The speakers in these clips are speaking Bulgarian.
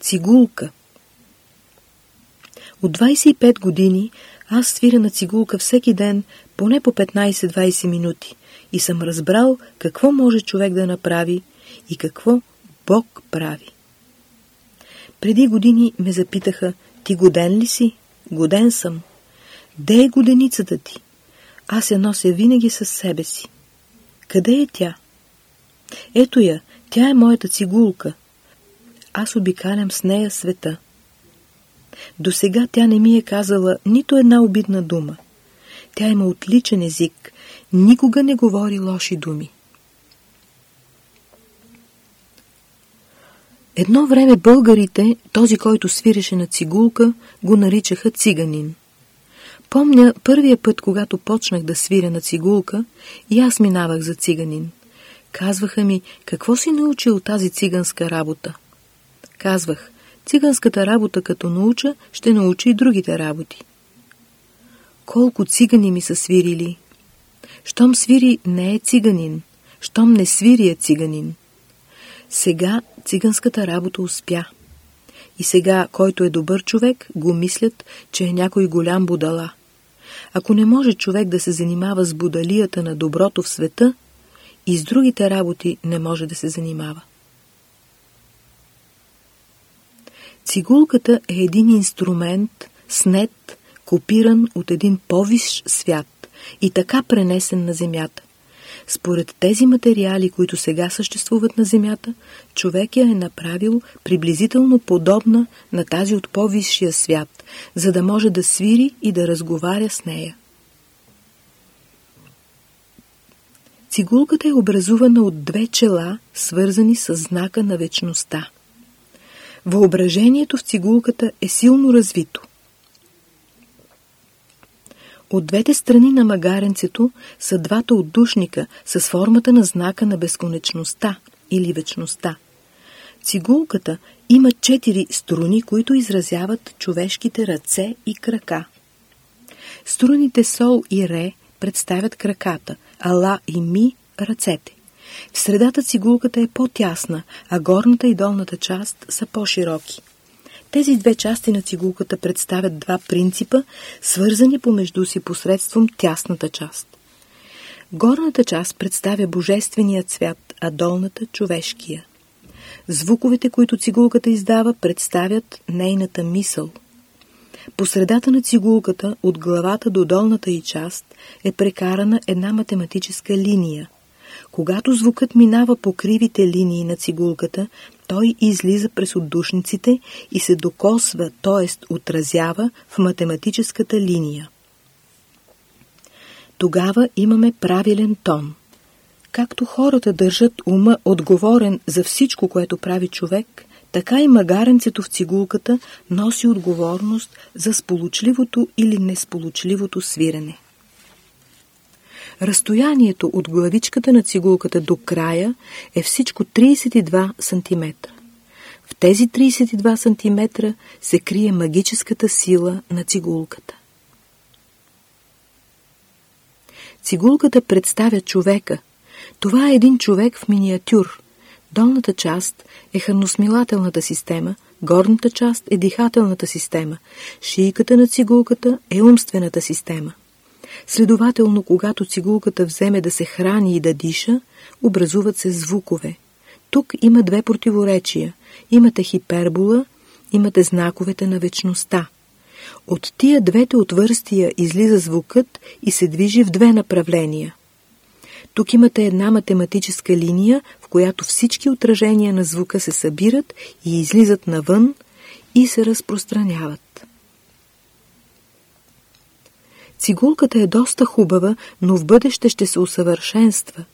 Цигулка От 25 години аз свиря на цигулка всеки ден поне по 15-20 минути и съм разбрал какво може човек да направи и какво Бог прави. Преди години ме запитаха, ти годен ли си? Годен съм. Де е годеницата ти? Аз я нося винаги със себе си. Къде е тя? Ето я, тя е моята цигулка. Аз обикалям с нея света. До сега тя не ми е казала нито една обидна дума. Тя има отличен език, никога не говори лоши думи. Едно време българите, този, който свиреше на цигулка, го наричаха циганин. Помня първия път, когато почнах да свиря на цигулка, и аз минавах за циганин. Казваха ми, какво си научил тази циганска работа? Казвах, циганската работа като науча, ще науча и другите работи. Колко цигани ми са свирили? Щом свири не е циганин, щом не свири е циганин. Сега циганската работа успя. И сега, който е добър човек, го мислят, че е някой голям будала. Ако не може човек да се занимава с будалията на доброто в света, и с другите работи не може да се занимава. Цигулката е един инструмент, снет, копиран от един повиш свят и така пренесен на Земята. Според тези материали, които сега съществуват на Земята, човек я е направил приблизително подобна на тази от по-висшия свят, за да може да свири и да разговаря с нея. Цигулката е образувана от две чела, свързани с знака на вечността. Въображението в цигулката е силно развито. От двете страни на магаренцето са двата отдушника с формата на знака на безконечността или вечността. Цигулката има четири струни, които изразяват човешките ръце и крака. Струните сол и ре представят краката, а ла и ми – ръцете. В средата цигулката е по-тясна, а горната и долната част са по-широки. Тези две части на цигулката представят два принципа, свързани помежду си посредством тясната част. Горната част представя божествения цвят, а долната – човешкия. Звуковете, които цигулката издава, представят нейната мисъл. По средата на цигулката, от главата до долната й част, е прекарана една математическа линия. Когато звукът минава по кривите линии на цигулката, той излиза през отдушниците и се докосва, т.е. отразява в математическата линия. Тогава имаме правилен тон. Както хората държат ума отговорен за всичко, което прави човек, така и магаренцето в цигулката носи отговорност за сполучливото или несполучливото свирене. Разстоянието от главичката на цигулката до края е всичко 32 см. В тези 32 см се крие магическата сила на цигулката. Цигулката представя човека. Това е един човек в миниатюр. Долната част е храносмилателната система, горната част е дихателната система, шийката на цигулката е умствената система. Следователно, когато цигулката вземе да се храни и да диша, образуват се звукове. Тук има две противоречия. Имате хипербола, имате знаковете на вечността. От тия двете отвърстия излиза звукът и се движи в две направления. Тук имате една математическа линия, в която всички отражения на звука се събират и излизат навън и се разпространяват. Цигулката е доста хубава, но в бъдеще ще се усъвършенства.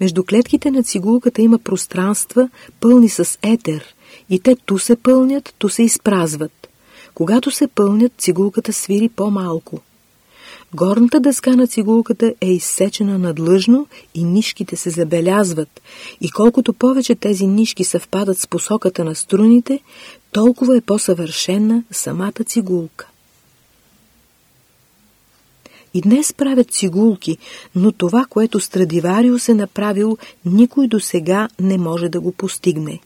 Между клетките на цигулката има пространства, пълни с етер, и те ту се пълнят, ту се изпразват. Когато се пълнят, цигулката свири по-малко. Горната дъска на цигулката е изсечена надлъжно и нишките се забелязват, и колкото повече тези нишки съвпадат с посоката на струните, толкова е по-съвършена самата цигулка. И днес правят цигулки, но това, което Страдивариус е направил, никой до сега не може да го постигне.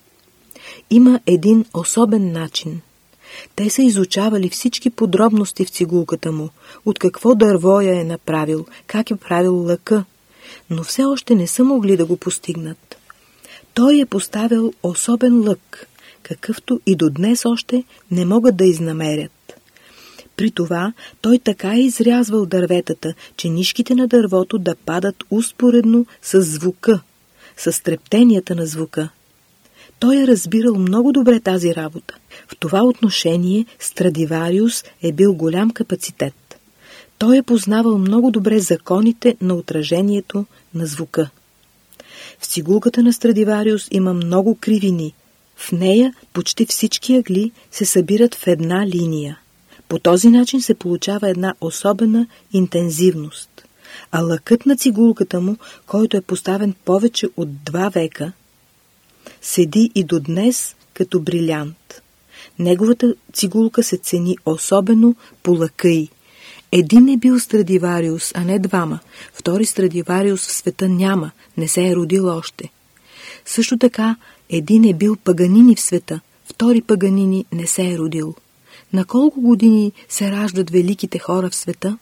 има един особен начин. Те са изучавали всички подробности в цигулката му, от какво дърво я е направил, как е правил лъка, но все още не са могли да го постигнат. Той е поставил особен лък, какъвто и до днес още не могат да изнамерят. При това той така е изрязвал дърветата, че нишките на дървото да падат успоредно с звука, с трептенията на звука. Той е разбирал много добре тази работа. В това отношение Страдивариус е бил голям капацитет. Той е познавал много добре законите на отражението на звука. В цигулката на Страдивариус има много кривини. В нея почти всички ъгли се събират в една линия. По този начин се получава една особена интензивност. А лъкът на цигулката му, който е поставен повече от два века, седи и до днес като брилянт. Неговата цигулка се цени особено по лъка й. Един е бил Страдивариус, а не двама. Втори Страдивариус в света няма, не се е родил още. Също така, един е бил Паганини в света, втори Паганини не се е родил. На колко години се раждат великите хора в света?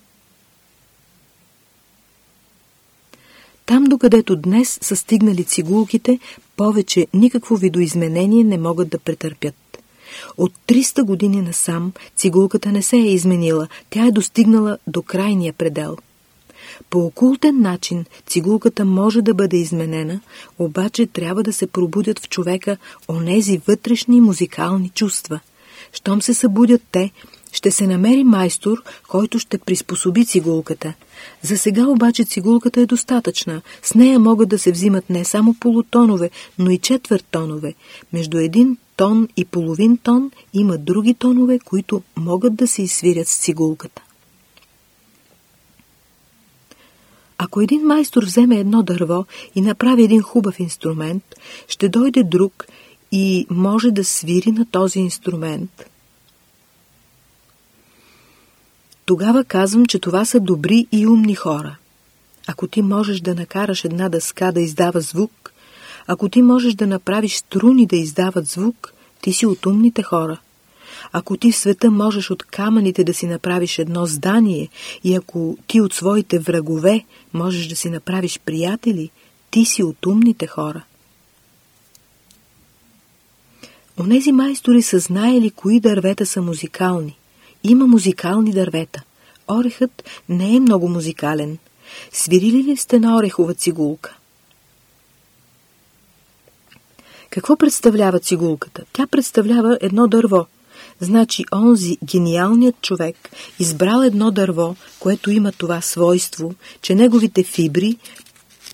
Там, докъдето днес са стигнали цигулките, повече никакво видоизменение не могат да претърпят. От 300 години насам цигулката не се е изменила, тя е достигнала до крайния предел. По окултен начин цигулката може да бъде изменена, обаче трябва да се пробудят в човека онези вътрешни музикални чувства. Щом се събудят те, ще се намери майстор, който ще приспособи цигулката. За сега обаче цигулката е достатъчна. С нея могат да се взимат не само полутонове, но и четвърт тонове. Между един тон и половин тон има други тонове, които могат да се изсвирят с цигулката. Ако един майстор вземе едно дърво и направи един хубав инструмент, ще дойде друг и може да свири на този инструмент. Тогава казвам, че това са добри и умни хора. Ако ти можеш да накараш една дъска да издава звук, ако ти можеш да направиш струни да издават звук, ти си от умните хора. Ако ти в света можеш от камъните да си направиш едно здание и ако ти от своите врагове можеш да си направиш приятели, ти си от умните хора. Онези майстори са знаели кои дървета са музикални. Има музикални дървета. Орехът не е много музикален. Свирили ли сте на орехова цигулка? Какво представлява цигулката? Тя представлява едно дърво. Значи онзи гениалният човек избрал едно дърво, което има това свойство, че неговите фибри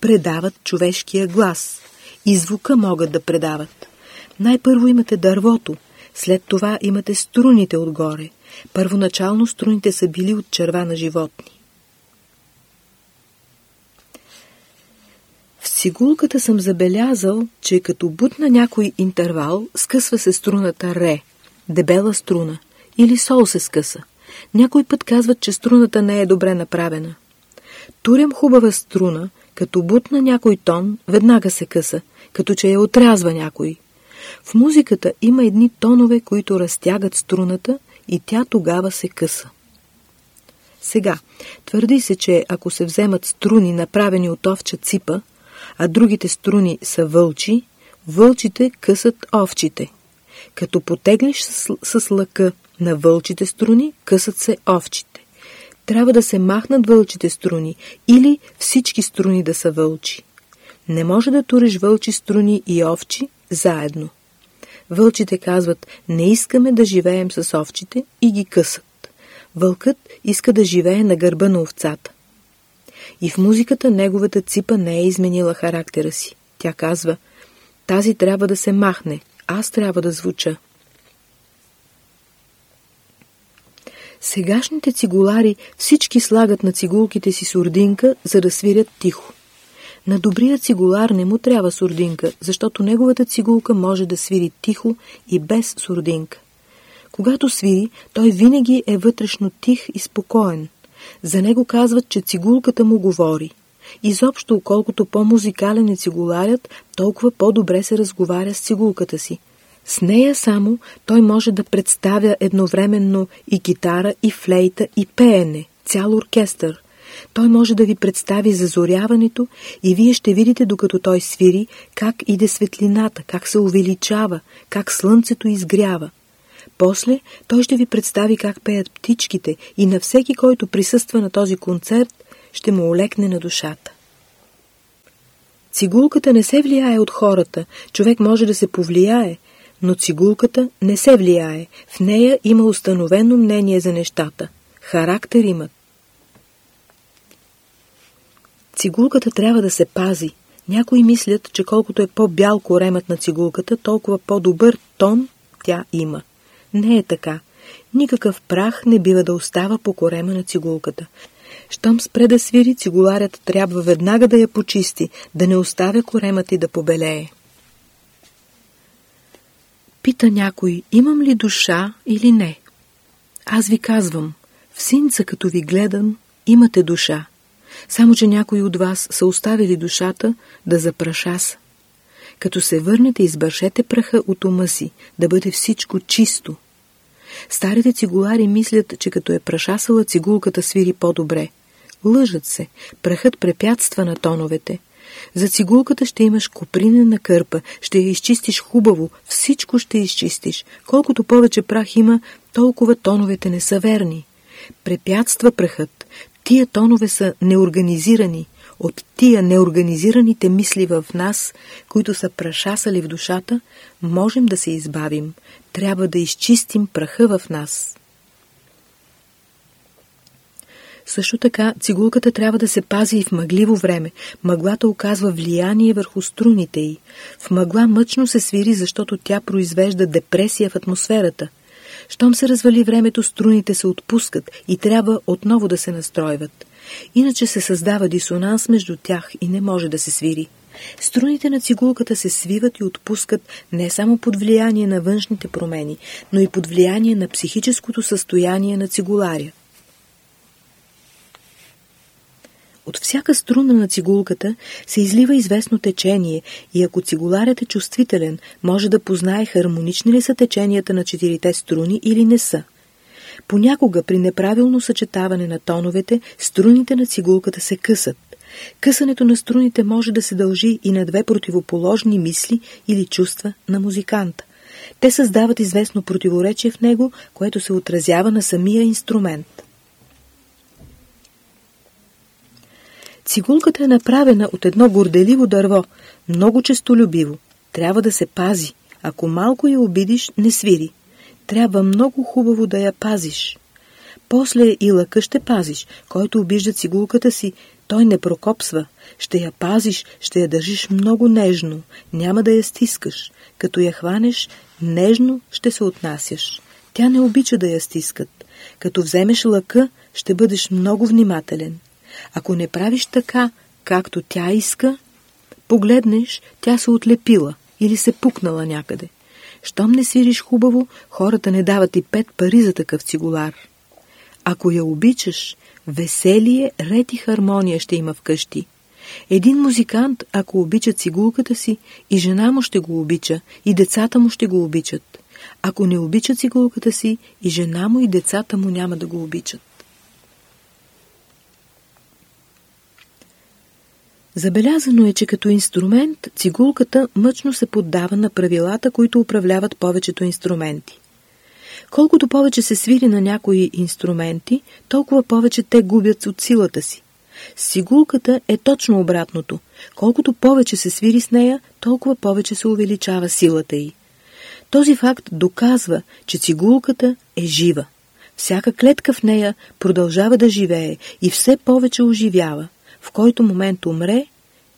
предават човешкия глас и звука могат да предават. Най-първо имате дървото, след това имате струните отгоре. Първоначално струните са били от черва на животни. В цигулката съм забелязал, че като бутна някой интервал, скъсва се струната ре, дебела струна, или сол се скъса. Някой път казват, че струната не е добре направена. Турям хубава струна, като бутна някой тон, веднага се къса, като че я отрязва някой. В музиката има едни тонове, които разтягат струната и тя тогава се къса. Сега, твърди се, че ако се вземат струни, направени от овча ципа, а другите струни са вълчи, вълчите късат овчите. Като потеглиш с, с лъка на вълчите струни, късат се овчите. Трябва да се махнат вълчите струни или всички струни да са вълчи. Не може да туриш вълчи струни и овчи заедно. Вълчите казват, не искаме да живеем с овчите и ги късат. Вълкът иска да живее на гърба на овцата. И в музиката неговата ципа не е изменила характера си. Тя казва, тази трябва да се махне, аз трябва да звуча. Сегашните цигулари всички слагат на цигулките си сурдинка, за да свирят тихо. На добрия цигулар не му трябва сурдинка, защото неговата цигулка може да свири тихо и без сурдинка. Когато свири, той винаги е вътрешно тих и спокоен. За него казват, че цигулката му говори. Изобщо, колкото по-музикален е цигуларят, толкова по-добре се разговаря с цигулката си. С нея само той може да представя едновременно и китара, и флейта, и пеене, цял оркестър. Той може да ви представи зазоряването и вие ще видите, докато той свири, как иде светлината, как се увеличава, как слънцето изгрява. После той ще ви представи как пеят птичките и на всеки, който присъства на този концерт, ще му олекне на душата. Цигулката не се влияе от хората, човек може да се повлияе, но цигулката не се влияе. В нея има установено мнение за нещата. Характер имат. Цигулката трябва да се пази. Някои мислят, че колкото е по-бял коремът на цигулката, толкова по-добър тон тя има. Не е така. Никакъв прах не бива да остава по корема на цигулката. Щом спре да свири, цигуларят трябва веднага да я почисти, да не оставя коремът и да побелее. Пита някой, имам ли душа или не? Аз ви казвам, в синца като ви гледам, имате душа. Само, че някои от вас са оставили душата да запрашаса. Като се върнете, избършете праха от ума си, да бъде всичко чисто. Старите цигулари мислят, че като е прашасала цигулката свири по-добре. Лъжат се, прахът препятства на тоновете. За цигулката ще имаш копринена кърпа, ще я изчистиш хубаво, всичко ще изчистиш. Колкото повече прах има, толкова тоновете не са верни. Препятства прахът. Тия тонове са неорганизирани. От тия неорганизираните мисли в нас, които са прашасали в душата, можем да се избавим. Трябва да изчистим праха в нас. Също така, цигулката трябва да се пази и в мъгливо време. Мъглата оказва влияние върху струните й. В мъгла мъчно се свири, защото тя произвежда депресия в атмосферата. Щом се развали времето, струните се отпускат и трябва отново да се настройват. Иначе се създава дисонанс между тях и не може да се свири. Струните на цигулката се свиват и отпускат не само под влияние на външните промени, но и под влияние на психическото състояние на цигуларя. От всяка струна на цигулката се излива известно течение и ако цигуларят е чувствителен, може да познае хармонични ли са теченията на четирите струни или не са. Понякога при неправилно съчетаване на тоновете, струните на цигулката се късат. Късането на струните може да се дължи и на две противоположни мисли или чувства на музиканта. Те създават известно противоречие в него, което се отразява на самия инструмент. Цигулката е направена от едно горделиво дърво, много честолюбиво. Трябва да се пази. Ако малко я обидиш, не свири. Трябва много хубаво да я пазиш. После и лъка ще пазиш. Който обижда цигулката си, той не прокопсва. Ще я пазиш, ще я държиш много нежно. Няма да я стискаш. Като я хванеш, нежно ще се отнасяш. Тя не обича да я стискат. Като вземеш лъка, ще бъдеш много внимателен. Ако не правиш така, както тя иска, погледнеш, тя се отлепила или се пукнала някъде. Щом не свириш хубаво, хората не дават и пет пари за такъв цигулар. Ако я обичаш, веселие, ред и хармония ще има вкъщи. Един музикант, ако обича цигулката си, и жена му ще го обича, и децата му ще го обичат. Ако не обича цигулката си, и жена му и децата му няма да го обичат. Забелязано е, че като инструмент цигулката мъчно се поддава на правилата, които управляват повечето инструменти. Колкото повече се свири на някои инструменти, толкова повече те губят от силата си. С цигулката е точно обратното. Колкото повече се свири с нея, толкова повече се увеличава силата й. Този факт доказва, че цигулката е жива. Всяка клетка в нея продължава да живее и все повече оживява в който момент умре,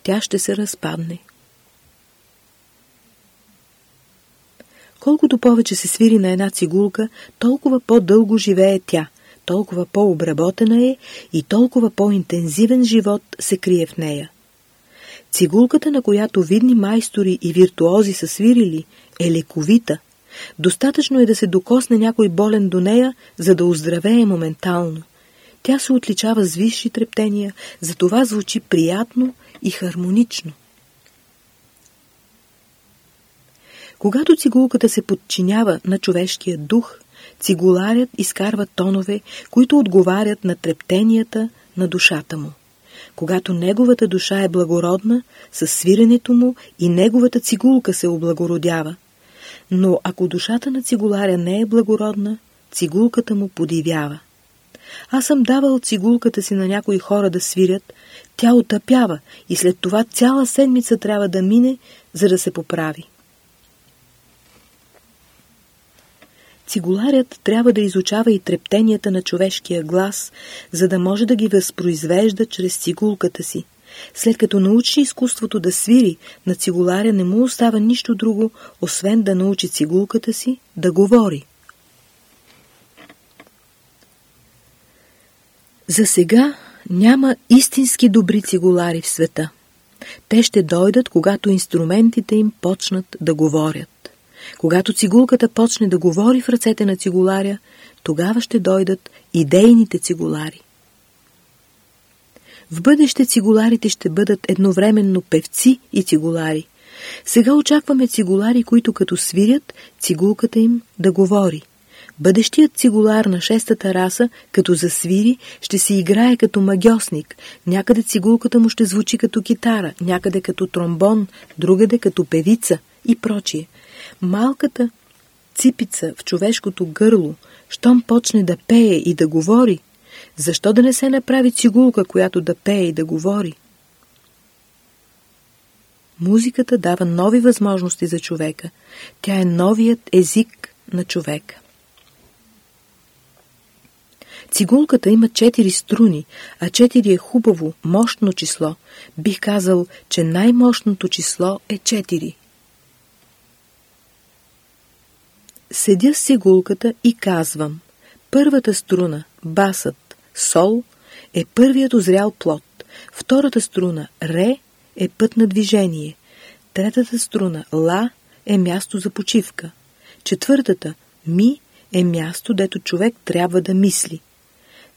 тя ще се разпадне. Колкото повече се свири на една цигулка, толкова по-дълго живее тя, толкова по-обработена е и толкова по-интензивен живот се крие в нея. Цигулката, на която видни майстори и виртуози са свирили, е лековита. Достатъчно е да се докосне някой болен до нея, за да оздравее моментално. Тя се отличава с висши трептения, затова звучи приятно и хармонично. Когато цигулката се подчинява на човешкия дух, цигуларят изкарва тонове, които отговарят на трептенията на душата му. Когато неговата душа е благородна, със свиренето му и неговата цигулка се облагородява. Но ако душата на цигуларя не е благородна, цигулката му подивява. Аз съм давал цигулката си на някои хора да свирят, тя отъпява и след това цяла седмица трябва да мине, за да се поправи. Цигуларят трябва да изучава и трептенията на човешкия глас, за да може да ги възпроизвежда чрез цигулката си. След като научи изкуството да свири, на цигуларя не му остава нищо друго, освен да научи цигулката си да говори. За сега няма истински добри цигулари в света. Те ще дойдат, когато инструментите им почнат да говорят. Когато цигулката почне да говори в ръцете на цигуларя, тогава ще дойдат идейните цигулари. В бъдеще цигуларите ще бъдат едновременно певци и цигулари. Сега очакваме цигулари, които като свирят, цигулката им да говори. Бъдещият цигулар на шестата раса, като засвири, ще си играе като магиосник. Някъде цигулката му ще звучи като китара, някъде като тромбон, другаде като певица и прочие. Малката ципица в човешкото гърло, щом почне да пее и да говори, защо да не се направи цигулка, която да пее и да говори? Музиката дава нови възможности за човека. Тя е новият език на човека. Цигулката има четири струни, а четири е хубаво, мощно число. Бих казал, че най-мощното число е четири. Седя с цигулката и казвам. Първата струна, басът, сол, е първият озрял плод. Втората струна, ре, е път на движение. Третата струна, ла, е място за почивка. Четвъртата, ми, е място, дето човек трябва да мисли.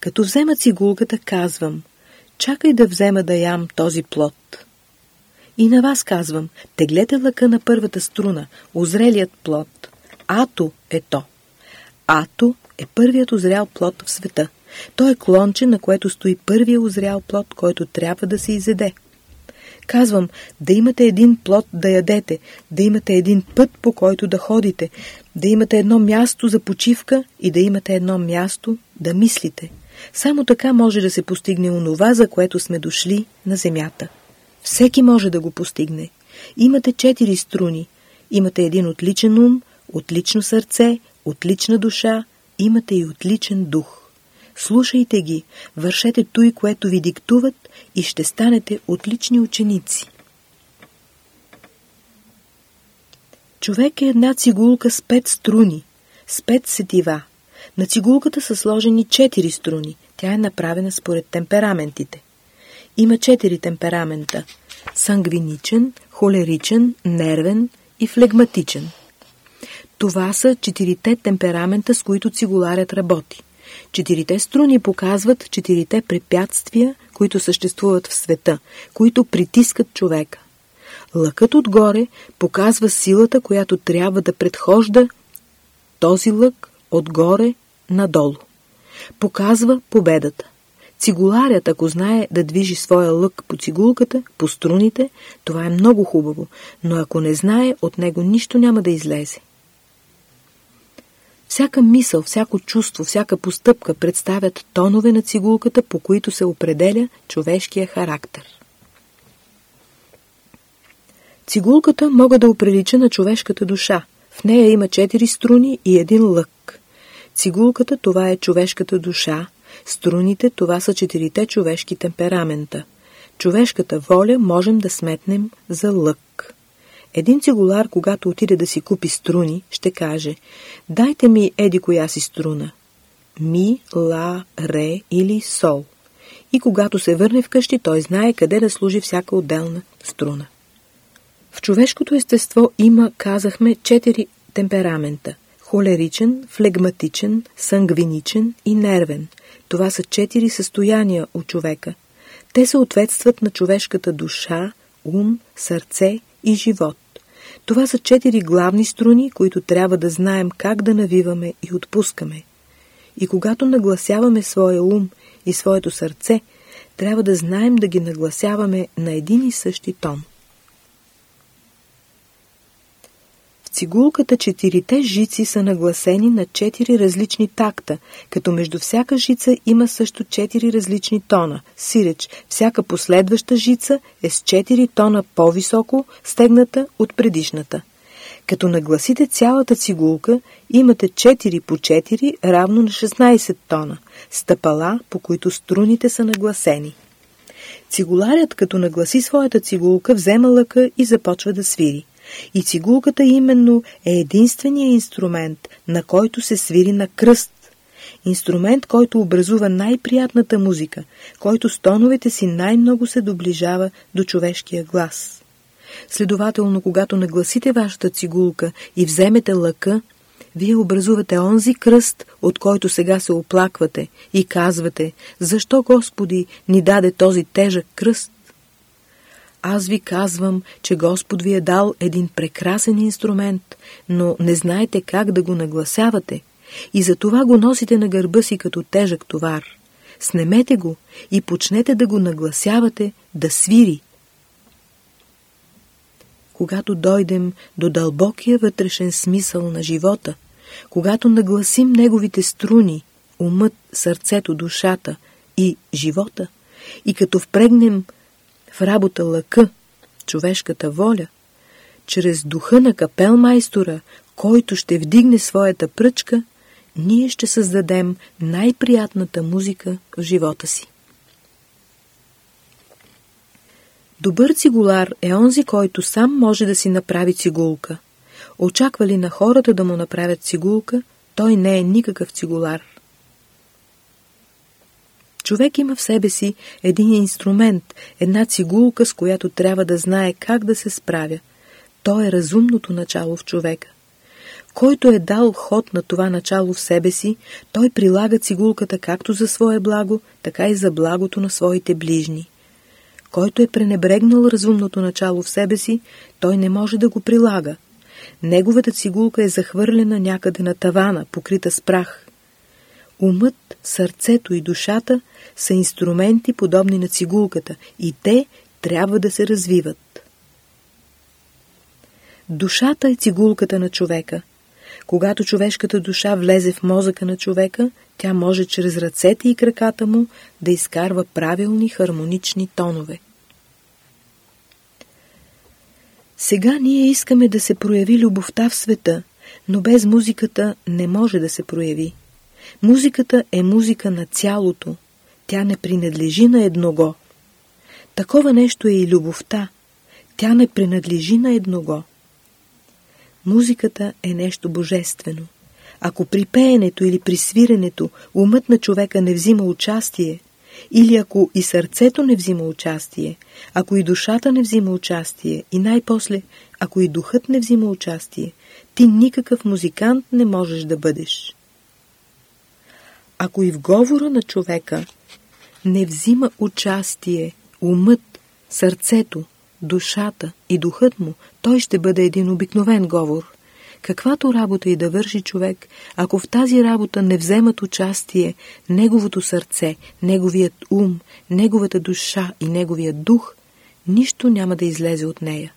Като взема цигулката, казвам, чакай да взема да ям този плод. И на вас казвам, теглете лъка на първата струна, озрелият плод. Ато е то. Ато е първият озрял плод в света. Той е клонче, на което стои първия озрял плод, който трябва да се изеде. Казвам, да имате един плод да ядете, да имате един път по който да ходите, да имате едно място за почивка и да имате едно място да мислите. Само така може да се постигне онова, за което сме дошли на земята. Всеки може да го постигне. Имате четири струни. Имате един отличен ум, отлично сърце, отлична душа, имате и отличен дух. Слушайте ги, вършете той, което ви диктуват и ще станете отлични ученици. Човек е една цигулка с пет струни, с пет сетива. На цигулката са сложени четири струни. Тя е направена според темпераментите. Има четири темперамента – сангвиничен, холеричен, нервен и флегматичен – това са четирите темперамента, с които цигуларят работи. Четирите струни показват четирите препятствия, които съществуват в света, които притискат човека. Лъкът отгоре показва силата, която трябва да предхожда този лък отгоре надолу. Показва победата. Цигуларят, ако знае да движи своя лък по цигулката, по струните, това е много хубаво, но ако не знае, от него нищо няма да излезе. Всяка мисъл, всяко чувство, всяка постъпка представят тонове на цигулката, по които се определя човешкия характер. Цигулката мога да оприлича на човешката душа. В нея има четири струни и един лък. Цигулката това е човешката душа, струните това са четирите човешки темперамента. Човешката воля можем да сметнем за лък. Един цигулар, когато отиде да си купи струни, ще каже «Дайте ми еди коя си струна» ми, ла, ре или сол. И когато се върне вкъщи, той знае къде да служи всяка отделна струна. В човешкото естество има, казахме, четири темперамента – холеричен, флегматичен, сангвиничен и нервен. Това са четири състояния от човека. Те съответстват на човешката душа, ум, сърце и живот. Това са четири главни струни, които трябва да знаем как да навиваме и отпускаме. И когато нагласяваме своя ум и своето сърце, трябва да знаем да ги нагласяваме на един и същи тон. Цигулката четирите жици са нагласени на четири различни такта, като между всяка жица има също четири различни тона. Сиреч, всяка последваща жица е с четири тона по-високо стегната от предишната. Като нагласите цялата цигулка, имате 4 по 4 равно на 16 тона, стъпала, по които струните са нагласени. Цигуларят, като нагласи своята цигулка, взема лъка и започва да свири. И цигулката именно е единствения инструмент, на който се свири на кръст. Инструмент, който образува най-приятната музика, който с тоновете си най-много се доближава до човешкия глас. Следователно, когато нагласите вашата цигулка и вземете лъка, вие образувате онзи кръст, от който сега се оплаквате и казвате, защо Господи ни даде този тежък кръст? Аз ви казвам, че Господ ви е дал един прекрасен инструмент, но не знаете как да го нагласявате и за това го носите на гърба си като тежък товар. Снемете го и почнете да го нагласявате да свири. Когато дойдем до дълбокия вътрешен смисъл на живота, когато нагласим неговите струни, умът, сърцето, душата и живота, и като впрегнем в работа лъка, човешката воля, чрез духа на капелмайстора, който ще вдигне своята пръчка, ние ще създадем най-приятната музика в живота си. Добър цигулар е онзи, който сам може да си направи цигулка. Очаква ли на хората да му направят цигулка, той не е никакъв цигулар. Човек има в себе си един инструмент, една цигулка, с която трябва да знае как да се справя. То е разумното начало в човека. Който е дал ход на това начало в себе си, той прилага цигулката както за свое благо, така и за благото на своите ближни. Който е пренебрегнал разумното начало в себе си, той не може да го прилага. Неговата цигулка е захвърлена някъде на тавана, покрита с прах. Умът, сърцето и душата са инструменти подобни на цигулката и те трябва да се развиват. Душата е цигулката на човека. Когато човешката душа влезе в мозъка на човека, тя може чрез ръцете и краката му да изкарва правилни хармонични тонове. Сега ние искаме да се прояви любовта в света, но без музиката не може да се прояви. Музиката е музика на цялото. Тя не принадлежи на едного. Такова нещо е и любовта. Тя не принадлежи на едного. Музиката е нещо божествено. Ако при пеенето или при свиренето умът на човека не взима участие, или ако и сърцето не взима участие, ако и душата не взима участие, и най-после, ако и духът не взима участие, ти никакъв музикант не можеш да бъдеш. Ако и в говора на човека не взима участие умът, сърцето, душата и духът му, той ще бъде един обикновен говор. Каквато работа и да върши човек, ако в тази работа не вземат участие неговото сърце, неговият ум, неговата душа и неговият дух, нищо няма да излезе от нея.